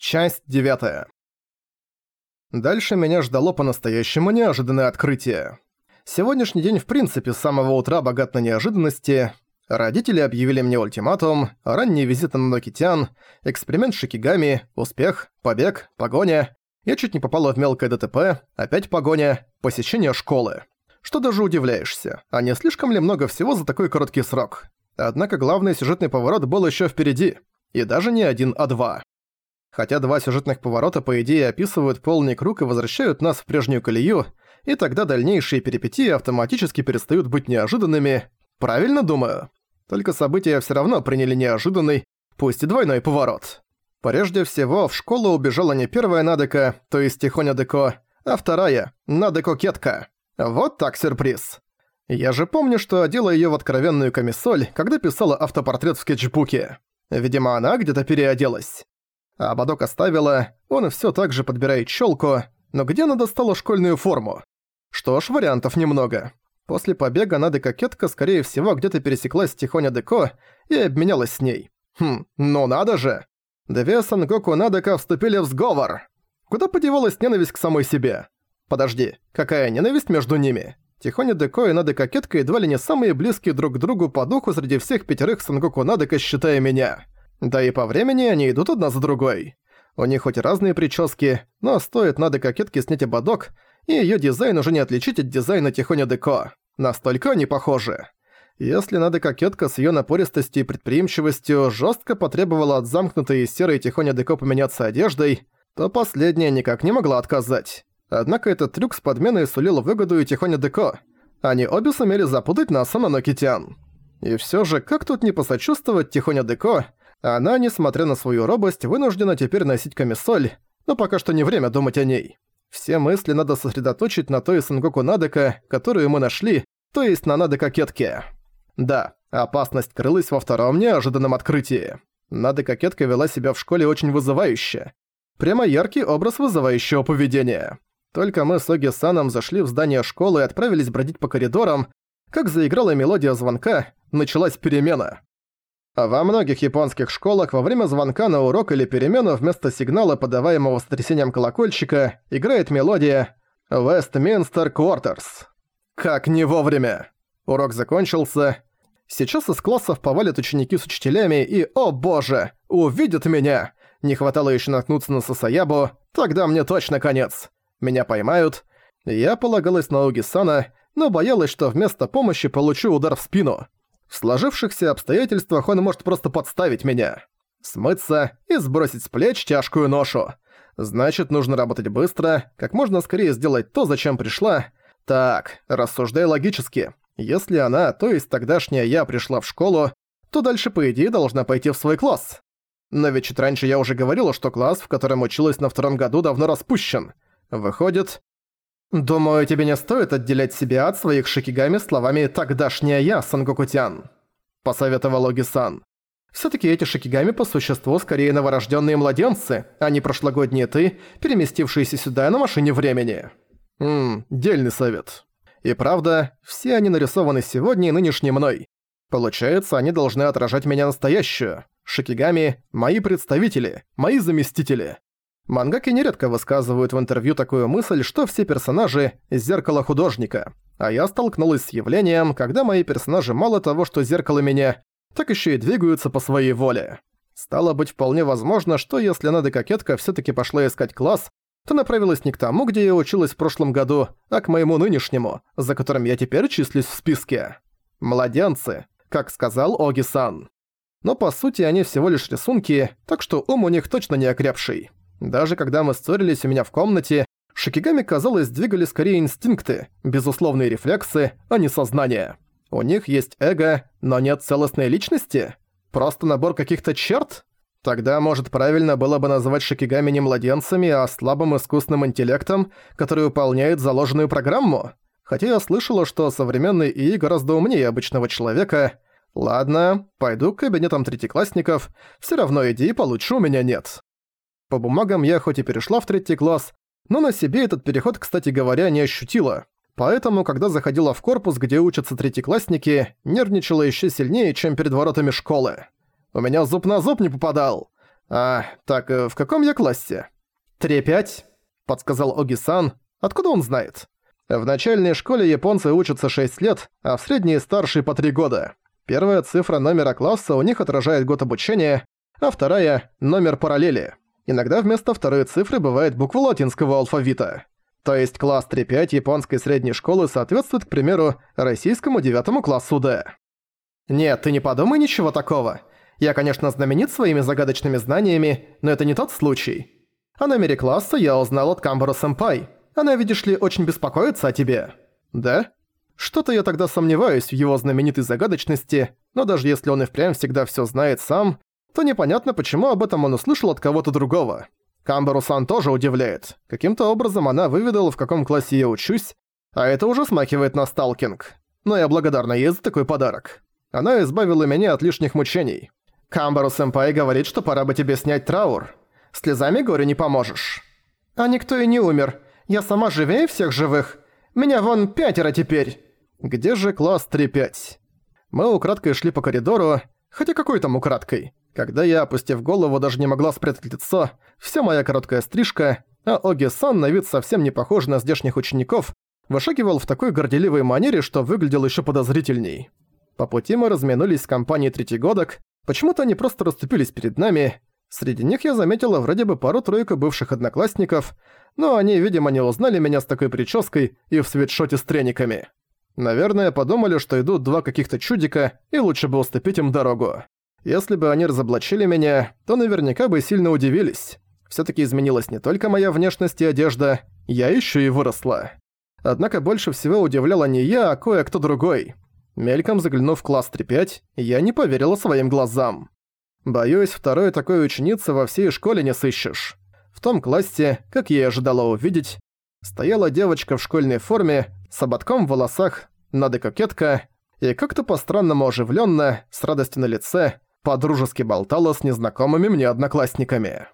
Часть 9. Дальше меня ждало по-настоящему неожиданное открытие. Сегодняшний день в принципе с самого утра богат на неожиданности. Родители объявили мне ультиматум, ранний визит на Нокитян, эксперимент с Шикигами, успех, побег, погоня. Я чуть не попала в мелкое ДТП, опять погоня, посещение школы. Что даже удивляешься, а не слишком ли много всего за такой короткий срок? Однако главный сюжетный поворот был еще впереди. И даже не один, а два. Хотя два сюжетных поворота, по идее, описывают полный круг и возвращают нас в прежнюю колею, и тогда дальнейшие перипетии автоматически перестают быть неожиданными. Правильно думаю? Только события все равно приняли неожиданный, пусть и двойной поворот. Прежде всего, в школу убежала не первая Надека, то есть Тихоня Деко, а вторая, Надеко Кетка. Вот так сюрприз. Я же помню, что одела её в откровенную комиссоль, когда писала автопортрет в скетчбуке. Видимо, она где-то переоделась. А ободок оставила, он все так же подбирает челку, но где она достала школьную форму? Что ж, вариантов немного. После побега Нады Кокетка, скорее всего, где-то пересеклась с Тихоня Деко и обменялась с ней. Хм, ну надо же! Две Сангоку Надека вступили в сговор. Куда подевалась ненависть к самой себе? Подожди, какая ненависть между ними? Тихоня Деко и Нада Кокетка едва ли не самые близкие друг к другу по духу среди всех пятерых Сангоку Надека, считая меня. Да и по времени они идут одна за другой. У них хоть разные прически, но стоит надо кокетке снять ободок, и её дизайн уже не отличить от дизайна Тихоня Деко. Настолько они похожи. Если надо кокетка с её напористостью и предприимчивостью жёстко потребовала от замкнутой и серой Тихоня Деко поменяться одеждой, то последняя никак не могла отказать. Однако этот трюк с подменой сулил выгоду и Тихоня Деко. Они обе сумели запутать нас Нокитян. И всё же, как тут не посочувствовать Тихоня Деко, она, несмотря на свою робость, вынуждена теперь носить камисоль, но пока что не время думать о ней. Все мысли надо сосредоточить на той Сангоку Надека, которую мы нашли, то есть на Надека Кетке. Да, опасность крылась во втором неожиданном открытии. Надека Кетка вела себя в школе очень вызывающе. Прямо яркий образ вызывающего поведения. Только мы с Оги Саном зашли в здание школы и отправились бродить по коридорам, как заиграла мелодия звонка, началась перемена. Во многих японских школах во время звонка на урок или перемену вместо сигнала, подаваемого с трясением колокольчика, играет мелодия «Westminster Quarters». Как не вовремя! Урок закончился. Сейчас из классов повалят ученики с учителями и, о боже, увидят меня! Не хватало еще наткнуться на Сасаябу, тогда мне точно конец. Меня поймают. Я полагалась на Уги-сана, но боялась, что вместо помощи получу удар в спину. В сложившихся обстоятельствах он может просто подставить меня. Смыться и сбросить с плеч тяжкую ношу. Значит, нужно работать быстро, как можно скорее сделать то, зачем пришла. Так, рассуждай логически. Если она, то есть тогдашняя я, пришла в школу, то дальше, по идее, должна пойти в свой класс. Но ведь чуть раньше я уже говорила, что класс, в котором училась на втором году, давно распущен. Выходит, «Думаю, тебе не стоит отделять себя от своих шикигами словами «тогдашняя я, Сангокутян», — посоветовал Оги-сан. «Всё-таки эти шикигами по существу скорее новорождённые младенцы, а не прошлогодние ты, переместившиеся сюда на машине времени». Ммм, дельный совет. И правда, все они нарисованы сегодня и нынешней мной. Получается, они должны отражать меня настоящую. Шикигами – мои представители, мои заместители. Мангаки нередко высказывают в интервью такую мысль, что все персонажи – зеркало художника. А я столкнулась с явлением, когда мои персонажи мало того, что зеркало меня, так еще и двигаются по своей воле. Стало быть, вполне возможно, что если Нада Кокетка все таки пошла искать класс, то направилась не к тому, где я училась в прошлом году, а к моему нынешнему, за которым я теперь числюсь в списке. Младенцы, как сказал Оги-сан. Но по сути они всего лишь рисунки, так что ум у них точно не окрепший. Даже когда мы ссорились у меня в комнате, Шикигами, казалось, двигали скорее инстинкты, безусловные рефлексы, а не сознание. У них есть эго, но нет целостной личности? Просто набор каких-то черт? Тогда, может, правильно было бы называть Шикигами не младенцами, а слабым искусственным интеллектом, который выполняет заложенную программу? Хотя я слышала, что современный ИИ гораздо умнее обычного человека. Ладно, пойду к кабинетам третьеклассников, все равно идей получше у меня нет. По бумагам я хоть и перешла в третий класс, но на себе этот переход, кстати говоря, не ощутила. Поэтому, когда заходила в корпус, где учатся третьеклассники, нервничала еще сильнее, чем перед воротами школы. У меня зуб на зуб не попадал. «А, так, э, в каком я классе?» «Три-пять», — подсказал Оги-сан. «Откуда он знает?» В начальной школе японцы учатся 6 лет, а в средней и старшей по 3 года. Первая цифра номера класса у них отражает год обучения, а вторая – номер параллели. Иногда вместо второй цифры бывает буква латинского алфавита. То есть класс 3-5 японской средней школы соответствует, к примеру, российскому девятому классу Д. Нет, ты не подумай ничего такого. Я, конечно, знаменит своими загадочными знаниями, но это не тот случай. О номере класса я узнал от Камбару-сэмпай. Она, видишь ли, очень беспокоится о тебе. Да? Что-то я тогда сомневаюсь в его знаменитой загадочности, но даже если он и впрямь всегда всё знает сам, то непонятно, почему об этом он услышал от кого-то другого. Камбару-сан тоже удивляет. Каким-то образом она выведала, в каком классе я учусь, а это уже смахивает на сталкинг. Но я благодарна ей за такой подарок. Она избавила меня от лишних мучений. Камбару-сэмпай говорит, что пора бы тебе снять траур. Слезами горю не поможешь. А никто и не умер. Я сама живее всех живых. Меня вон пятеро теперь. Где же класс 3-5? Мы украдкой шли по коридору, хотя какой там украдкой. Когда я, опустив голову, даже не могла спрятать лицо, вся моя короткая стрижка, а Оги-сан на вид совсем не похож на здешних учеников, вышагивал в такой горделивой манере, что выглядел еще подозрительней. По пути мы разминулись с компанией третьегодок, почему-то они просто расступились перед нами. Среди них я заметила вроде бы пару-тройку бывших одноклассников, но они, видимо, не узнали меня с такой прической и в свитшоте с трениками. Наверное, подумали, что идут два каких-то чудика, и лучше бы уступить им дорогу. Если бы они разоблачили меня, то наверняка бы сильно удивились. Всё-таки изменилась не только моя внешность и одежда, я ещё и выросла. Однако больше всего удивляла не я, а кое-кто другой. Мельком заглянув в класс 3-5, я не поверила своим глазам. Боюсь, второй такой ученицы во всей школе не сыщешь. В том классе, как я и ожидала увидеть, стояла девочка в школьной форме, с ободком в волосах, надо кокетка, и как-то по-странному оживленно, с радостью на лице, подружески болтала с незнакомыми мне одноклассниками.